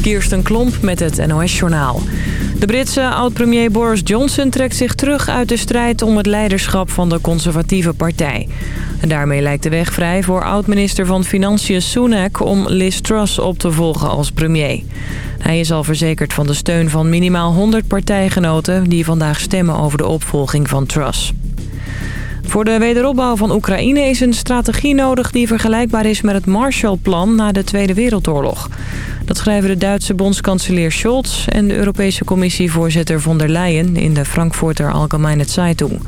Kirsten Klomp met het NOS-journaal. De Britse oud-premier Boris Johnson trekt zich terug uit de strijd om het leiderschap van de conservatieve partij. En daarmee lijkt de weg vrij voor oud-minister van Financiën Sunak om Liz Truss op te volgen als premier. Hij is al verzekerd van de steun van minimaal 100 partijgenoten die vandaag stemmen over de opvolging van Truss. Voor de wederopbouw van Oekraïne is een strategie nodig die vergelijkbaar is met het Marshallplan na de Tweede Wereldoorlog. Dat schrijven de Duitse bondskanselier Scholz en de Europese commissievoorzitter von der Leyen in de Frankfurter Allgemeine Zeitung.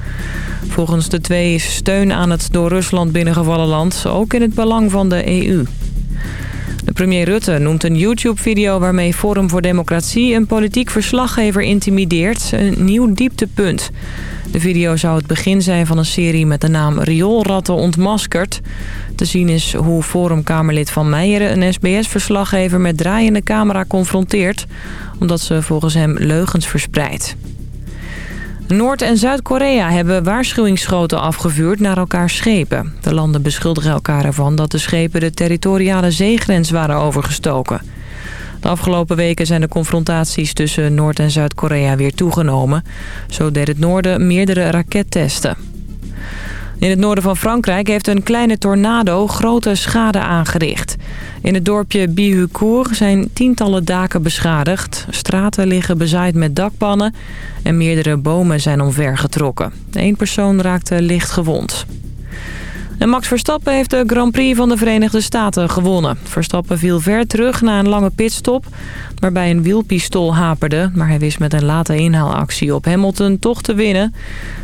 Volgens de twee is steun aan het door Rusland binnengevallen land ook in het belang van de EU. De premier Rutte noemt een YouTube-video waarmee Forum voor Democratie een politiek verslaggever intimideert een nieuw dieptepunt. De video zou het begin zijn van een serie met de naam Rioolratten ontmaskerd. Te zien is hoe Forum-Kamerlid Van Meijeren een SBS-verslaggever met draaiende camera confronteert... omdat ze volgens hem leugens verspreidt. Noord- en Zuid-Korea hebben waarschuwingsschoten afgevuurd naar elkaars schepen. De landen beschuldigen elkaar ervan dat de schepen de territoriale zeegrens waren overgestoken. De afgelopen weken zijn de confrontaties tussen Noord- en Zuid-Korea weer toegenomen. Zo deed het noorden meerdere rakettesten. In het noorden van Frankrijk heeft een kleine tornado grote schade aangericht. In het dorpje Bihucourt zijn tientallen daken beschadigd. Straten liggen bezaaid met dakpannen en meerdere bomen zijn omvergetrokken. Eén persoon raakte licht gewond. En Max Verstappen heeft de Grand Prix van de Verenigde Staten gewonnen. Verstappen viel ver terug na een lange pitstop... waarbij een wielpistool haperde... maar hij wist met een late inhaalactie op Hamilton toch te winnen.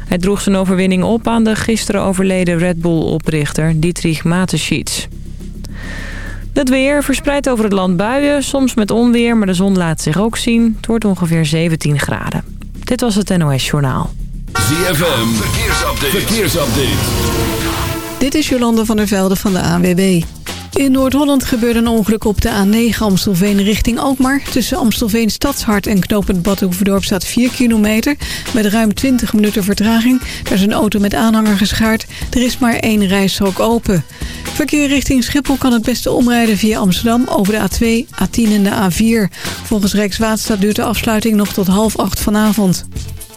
Hij droeg zijn overwinning op aan de gisteren overleden Red Bull-oprichter Dietrich Mateschitz. Het weer verspreidt over het land buien, soms met onweer... maar de zon laat zich ook zien. Het wordt ongeveer 17 graden. Dit was het NOS Journaal. ZFM, verkeersupdate. verkeersupdate. Dit is Jolande van der Velde van de ANWB. In Noord-Holland gebeurde een ongeluk op de A9 Amstelveen richting Alkmaar. Tussen Amstelveen Stadshart en knooppunt Badhoevedorp staat 4 kilometer... met ruim 20 minuten vertraging. Daar is een auto met aanhanger geschaard. Er is maar één rijstrook open. Verkeer richting Schiphol kan het beste omrijden via Amsterdam... over de A2, A10 en de A4. Volgens Rijkswaterstaat duurt de afsluiting nog tot half acht vanavond.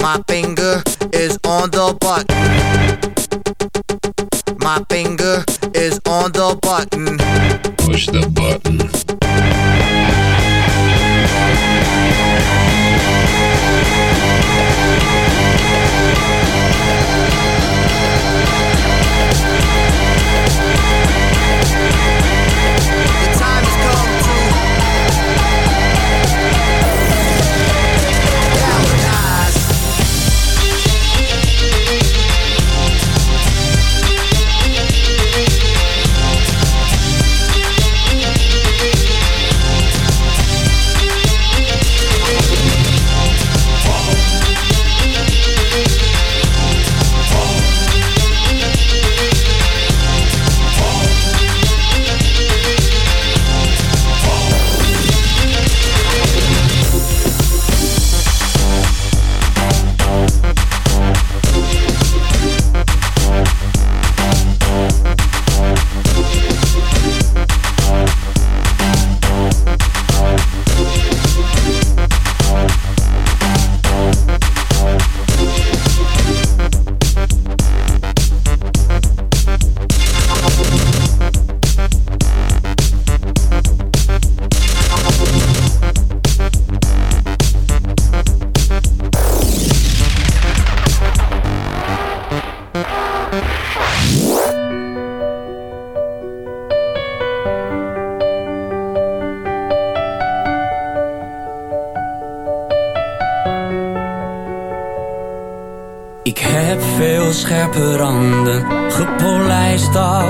My finger is on the button. My finger is on the button. Push the button.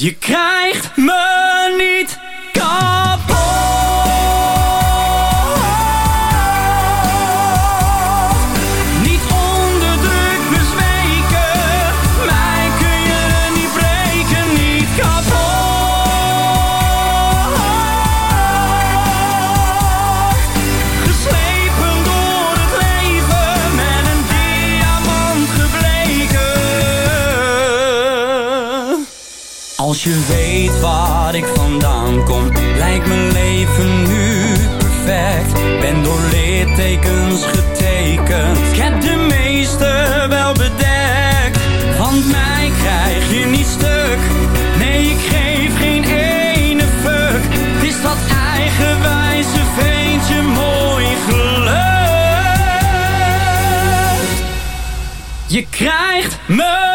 Je krijgt me niet. krijgt me.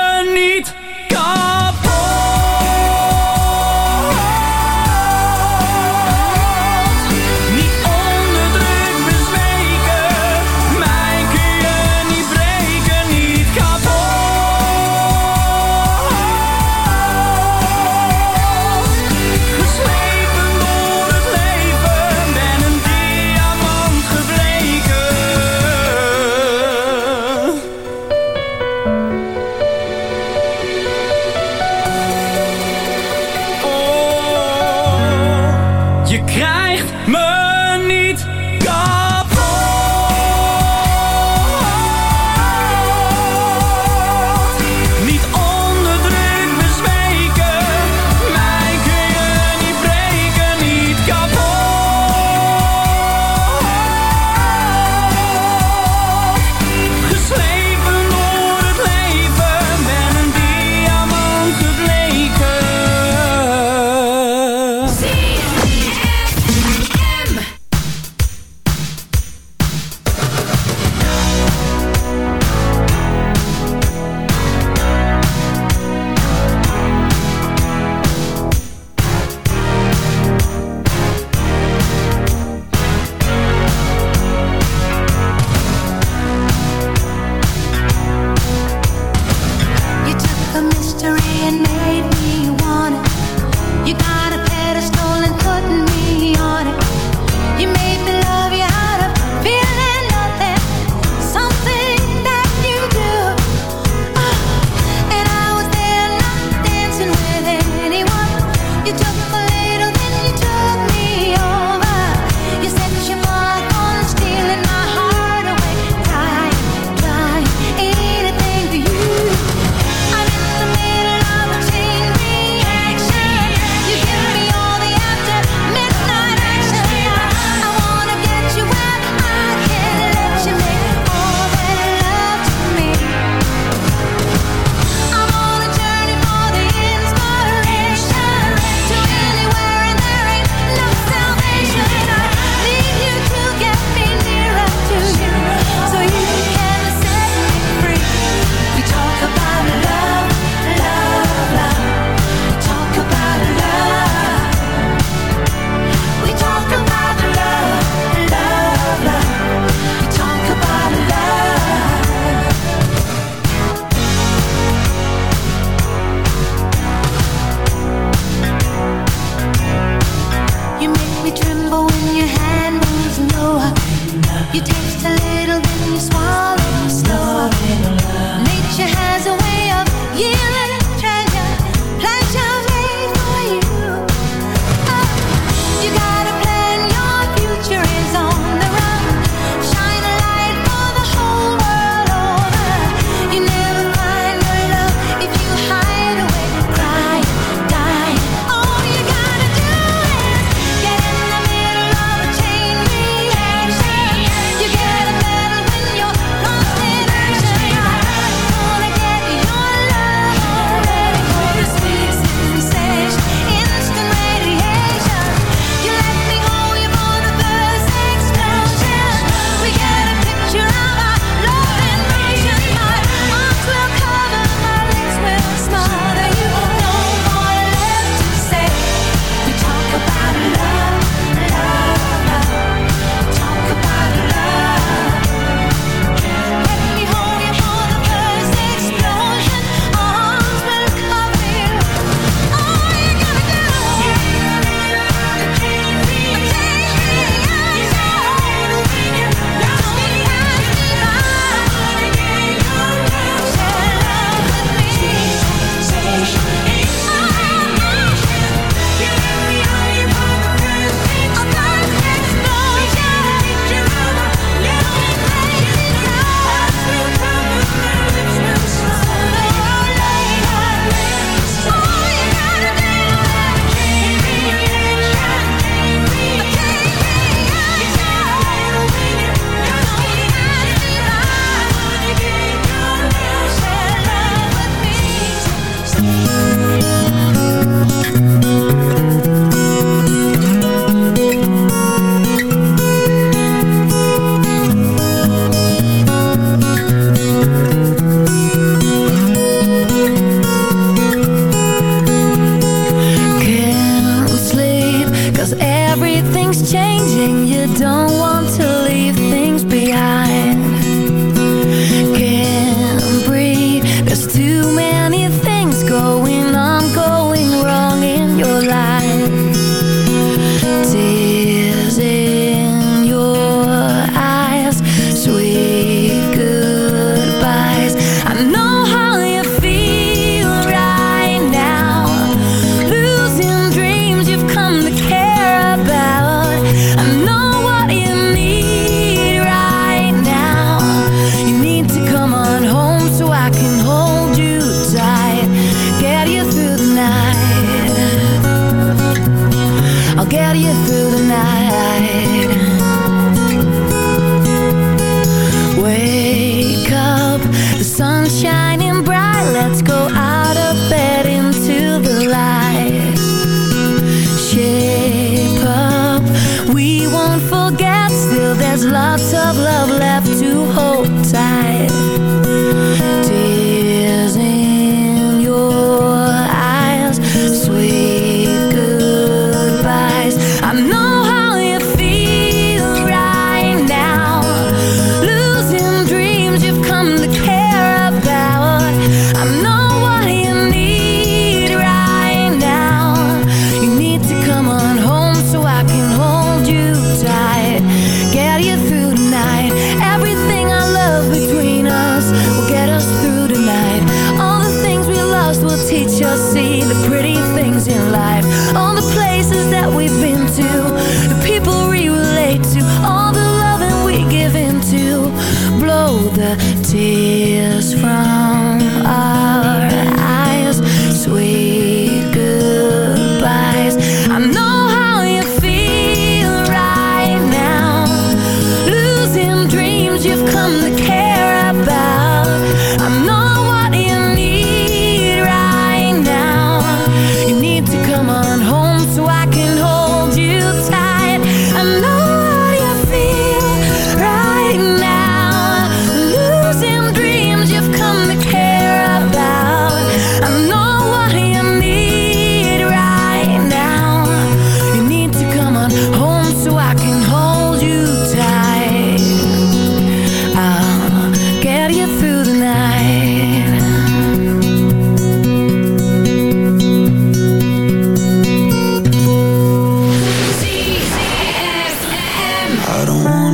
don't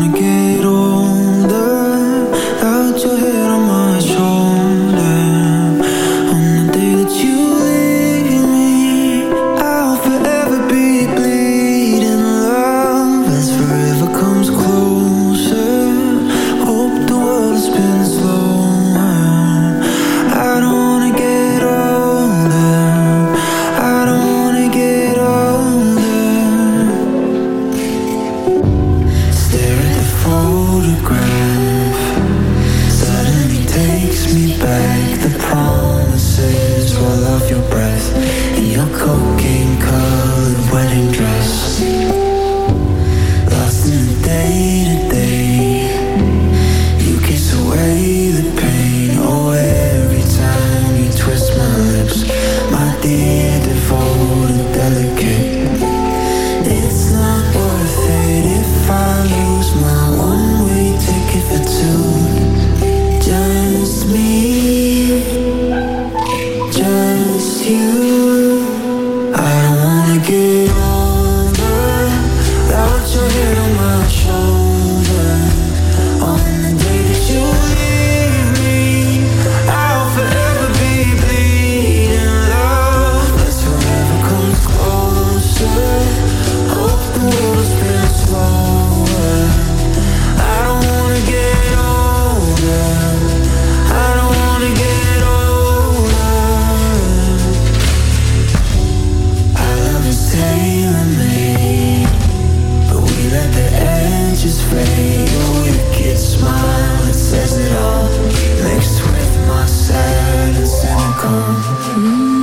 Mm-hmm.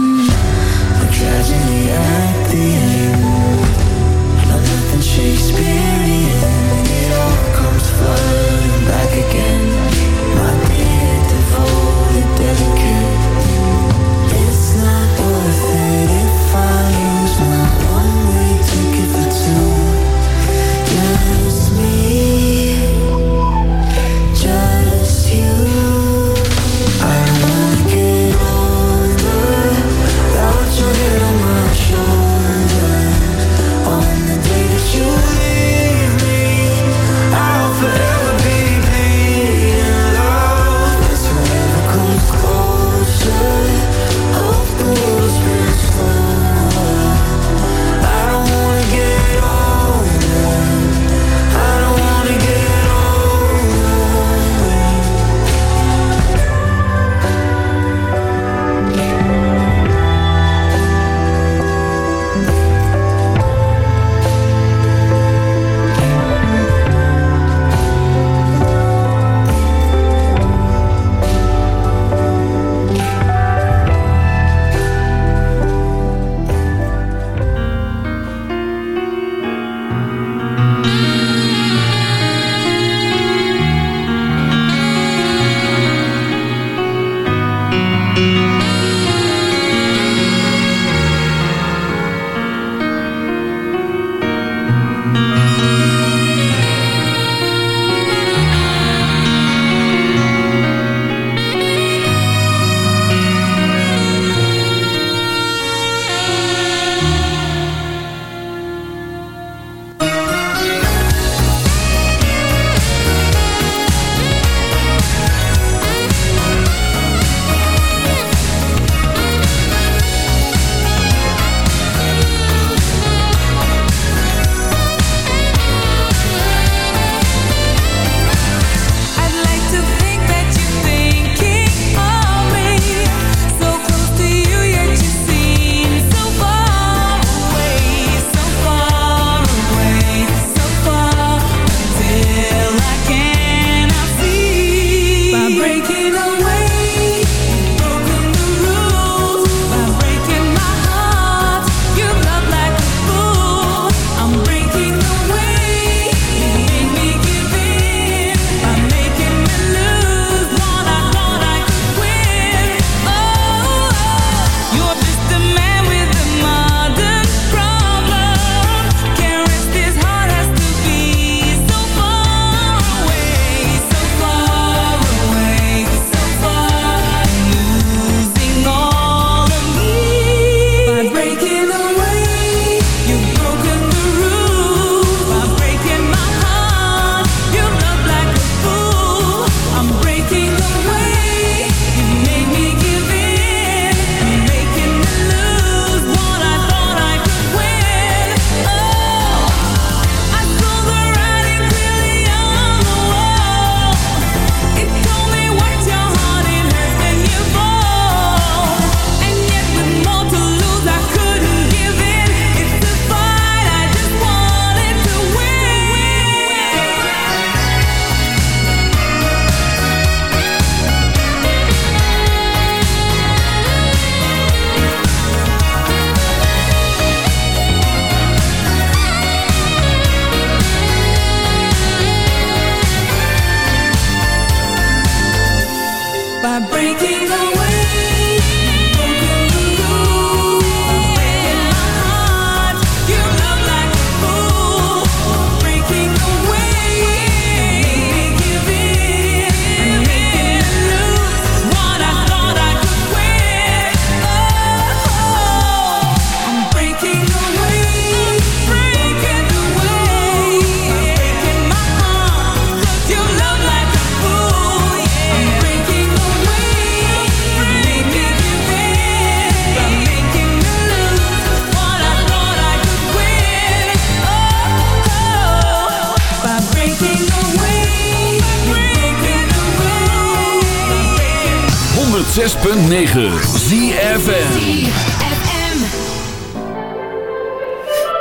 ZFM.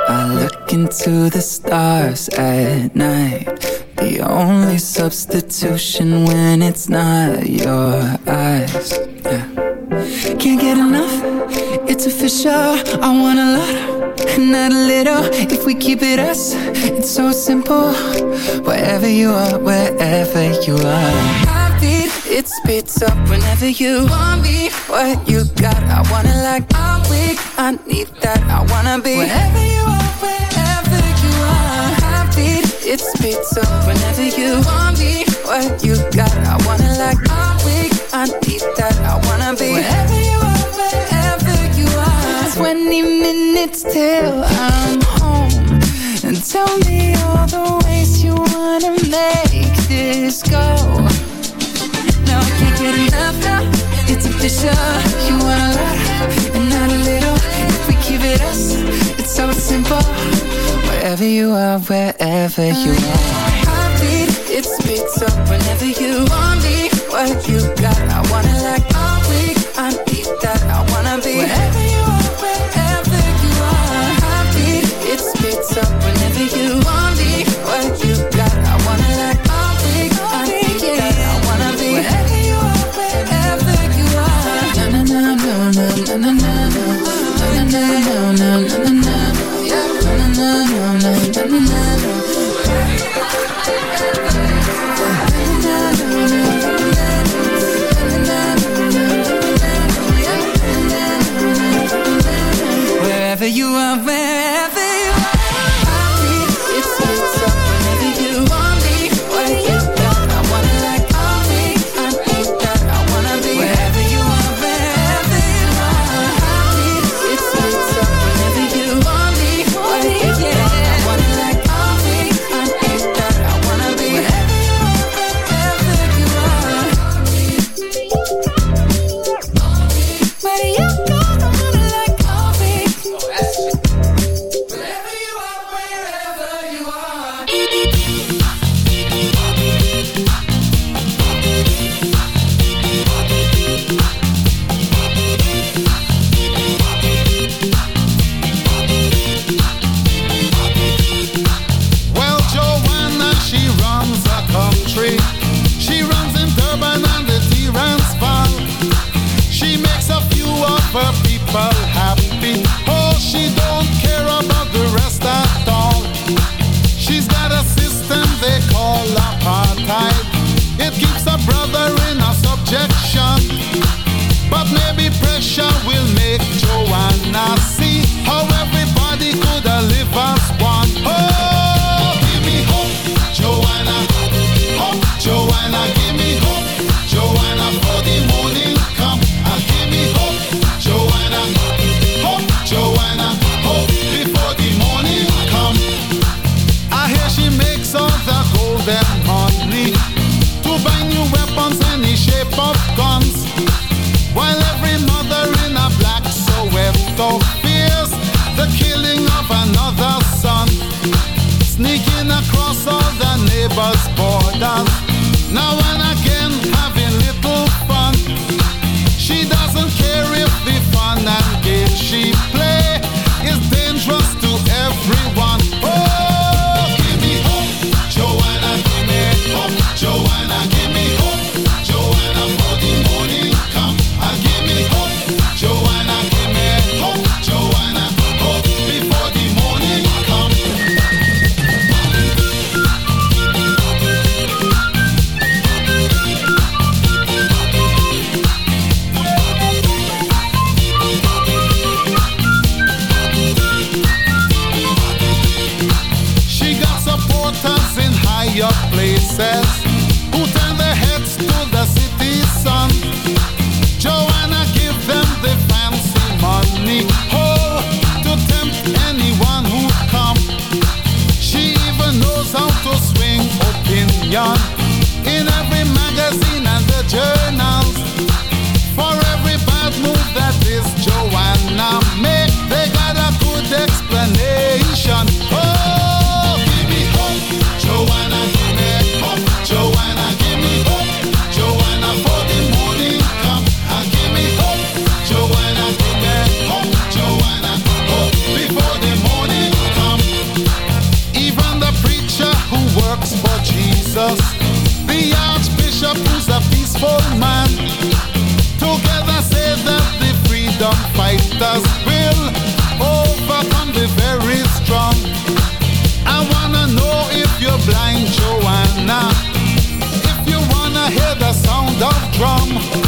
I look into the stars at night. The only substitution when it's not your eyes. Yeah. Can't get enough, it's official. I want a lot, not a little. If we keep it us, it's so simple. Wherever you are, wherever you are. Speeds up whenever you want me. What you got, I wanna like. I'm weak, I need that. I wanna be wherever you are, wherever you are. Heartbeat, it speeds up whenever you want me. What you got, I wanna like. I'm weak, I need that. I wanna be wherever you are, wherever you are. 20 minutes till I'm home. And tell me all the ways you wanna make this go. No. It's official. You want a lot and not a little. If we it us, it's so simple. Wherever you are, wherever you are. Heartbeat, it speeds up whenever you want me. What you got, I wanna like. I'm weak, I need that. I wanna be people happy. Oh, she don't care about the rest at all. She's got a system they call apartheid. It keeps a brother in a subjection. But maybe pressure will make Joanna neighbor's borders young drum,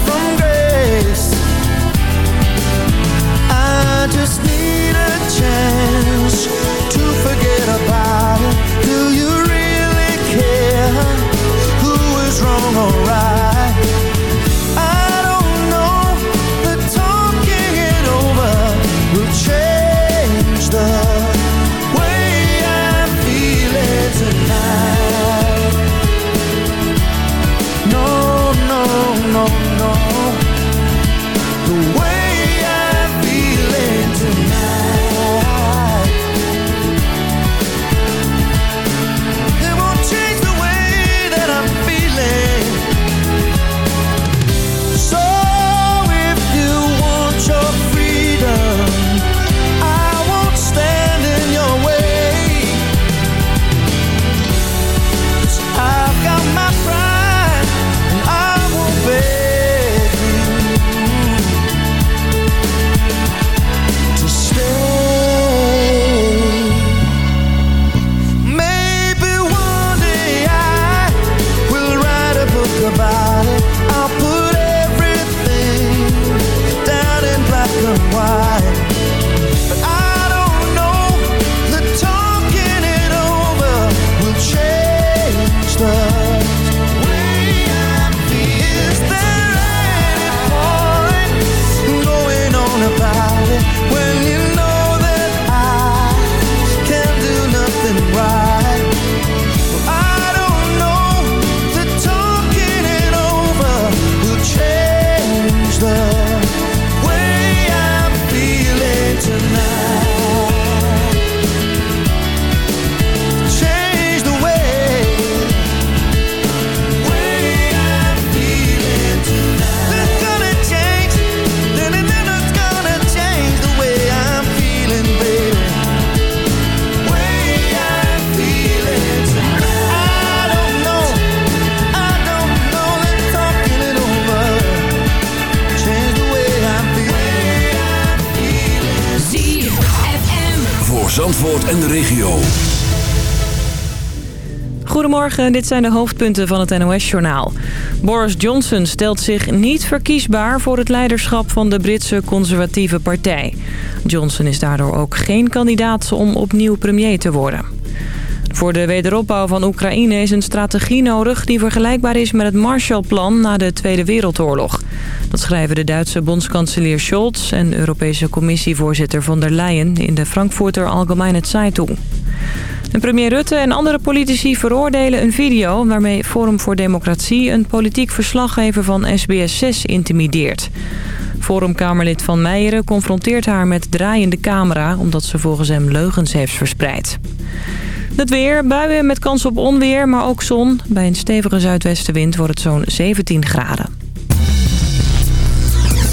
Zandvoort en de regio. Goedemorgen, dit zijn de hoofdpunten van het NOS-journaal. Boris Johnson stelt zich niet verkiesbaar voor het leiderschap van de Britse conservatieve partij. Johnson is daardoor ook geen kandidaat om opnieuw premier te worden. Voor de wederopbouw van Oekraïne is een strategie nodig die vergelijkbaar is met het Marshallplan na de Tweede Wereldoorlog. Dat schrijven de Duitse bondskanselier Scholz en Europese commissievoorzitter von der Leyen in de Frankfurter Allgemeine Zeitung. En premier Rutte en andere politici veroordelen een video... waarmee Forum voor Democratie een politiek verslaggever van SBS6 intimideert. Forumkamerlid Van Meijeren confronteert haar met draaiende camera... omdat ze volgens hem leugens heeft verspreid. Het weer, buien met kans op onweer, maar ook zon. Bij een stevige zuidwestenwind wordt het zo'n 17 graden.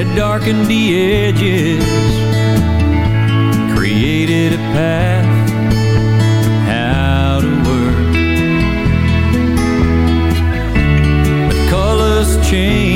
it darkened the edges, created a path. But colors change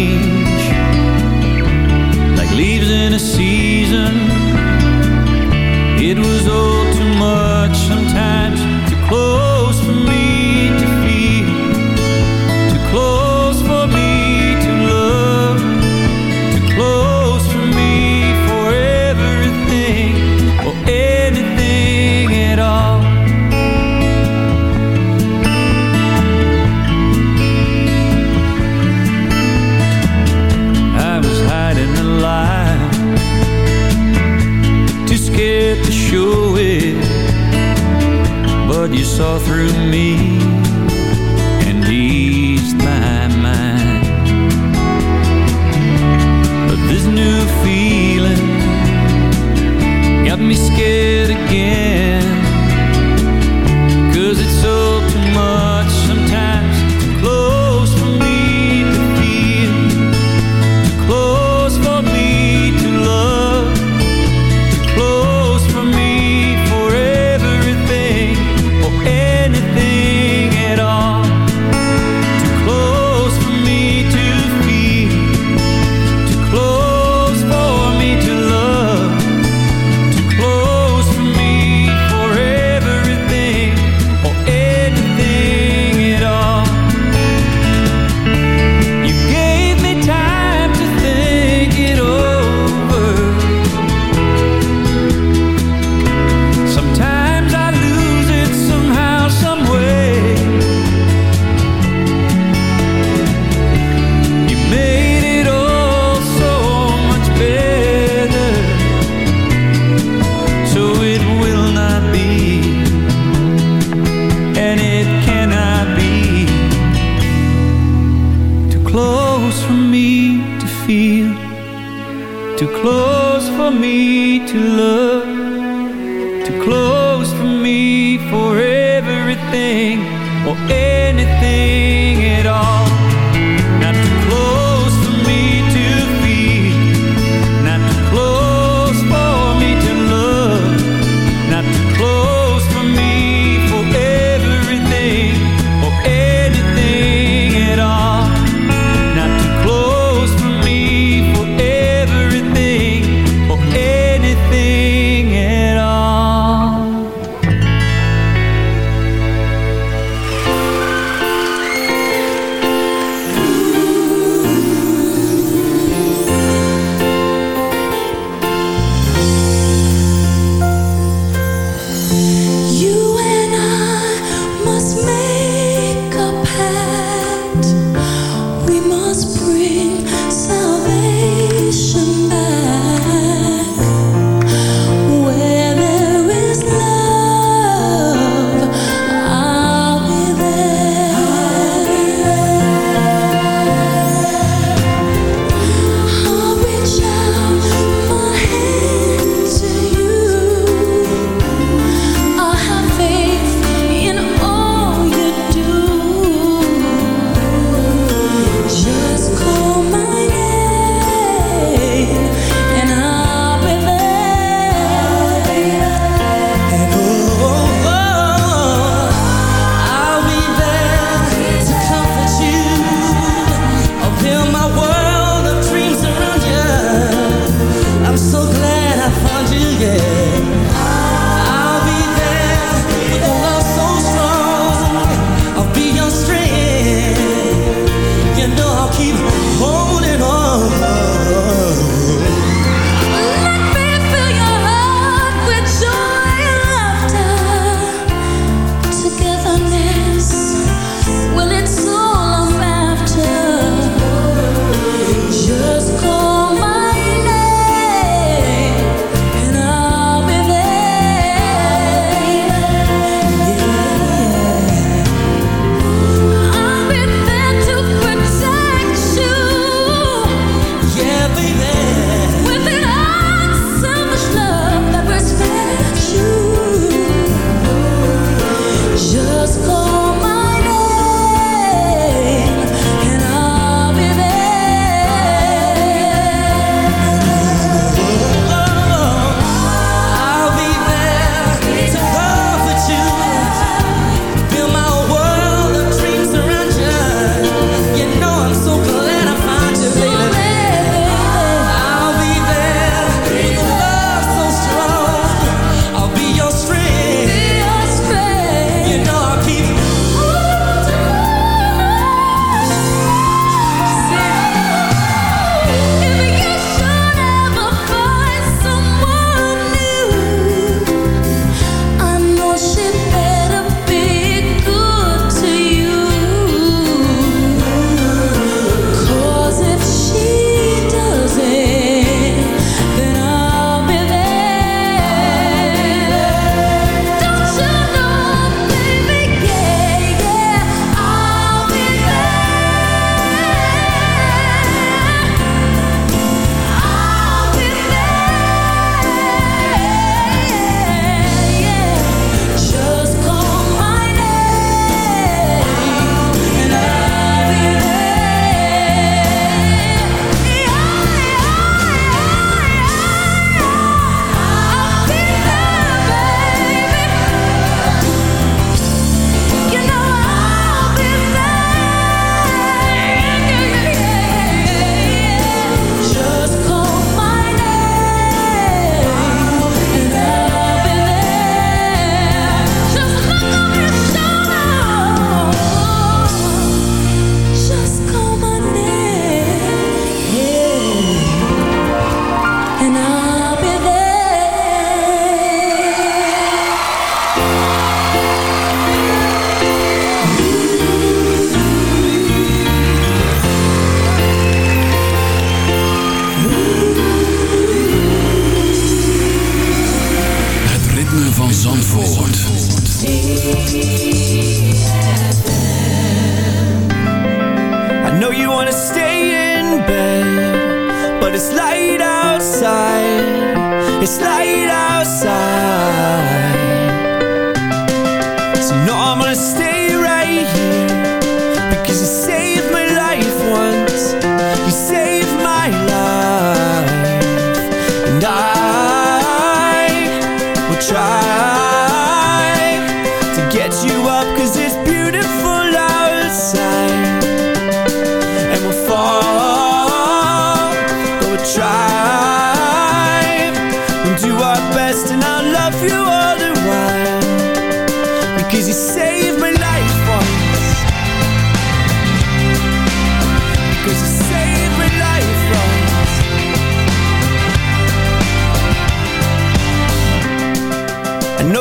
forever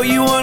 you want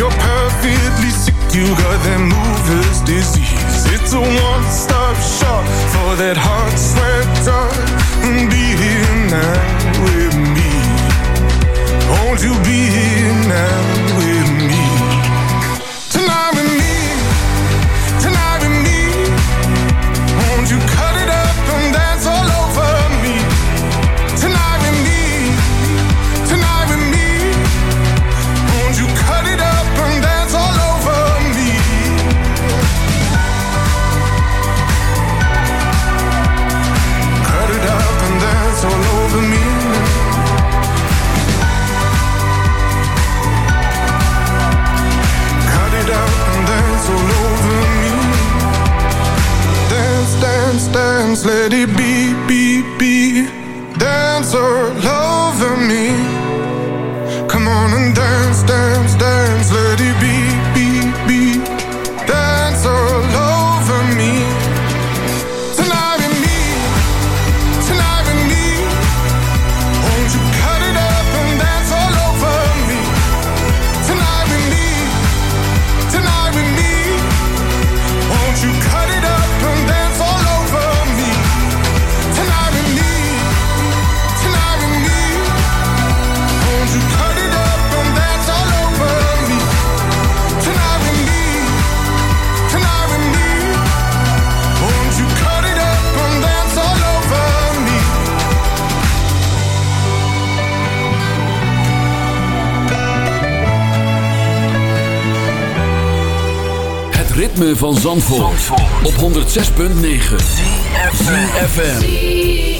You're perfectly sick, you got that mover's disease. It's a one stop shop for that hot sweater. Be here now with me. Won't you be here now with me? Zandvoort, op 106.9 ZFM.